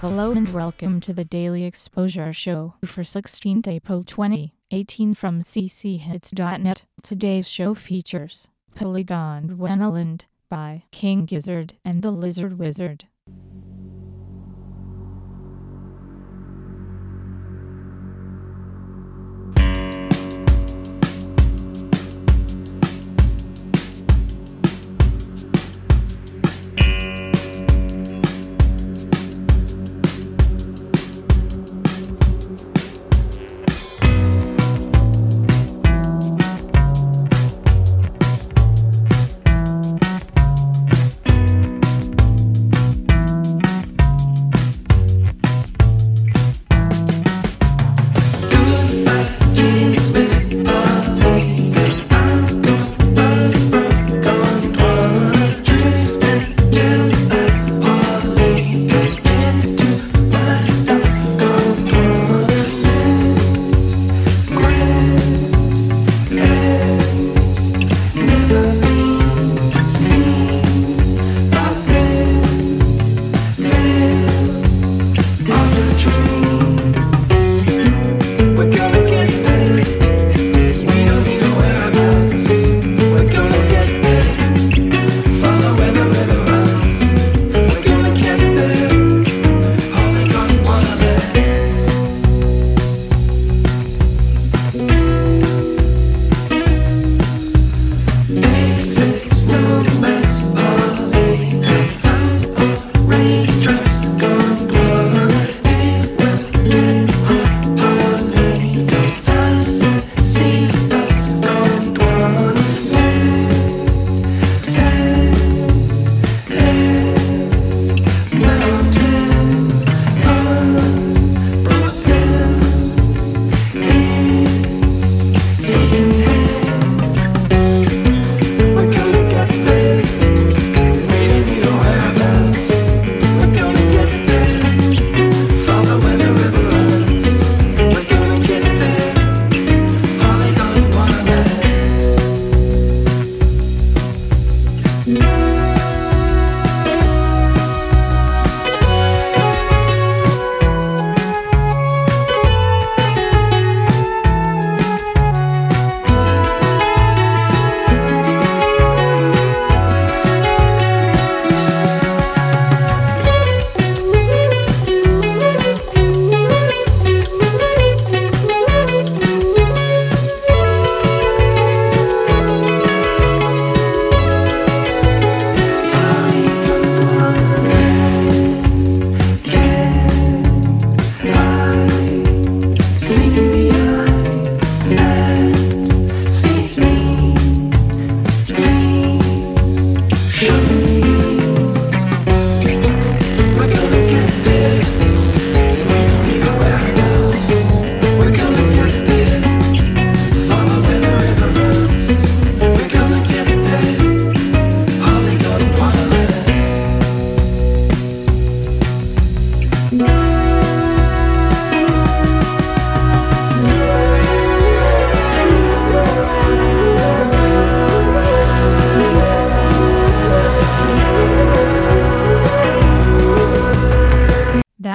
Hello and welcome to the Daily Exposure Show for 16th April 2018 from cchits.net. Today's show features Polygon Wonderland by King Gizzard and the Lizard Wizard.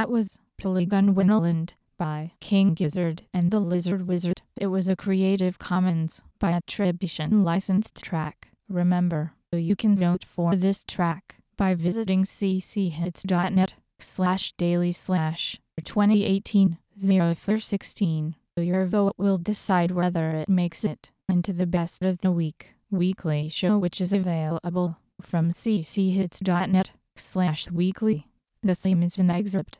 That was Polygon Wonderland by King Gizzard and the Lizard Wizard. It was a Creative Commons by attribution licensed track. Remember, you can vote for this track by visiting cchits.net slash daily slash 2018 0416. Your vote will decide whether it makes it into the best of the week weekly show which is available from cchits.net slash weekly. The theme is an excerpt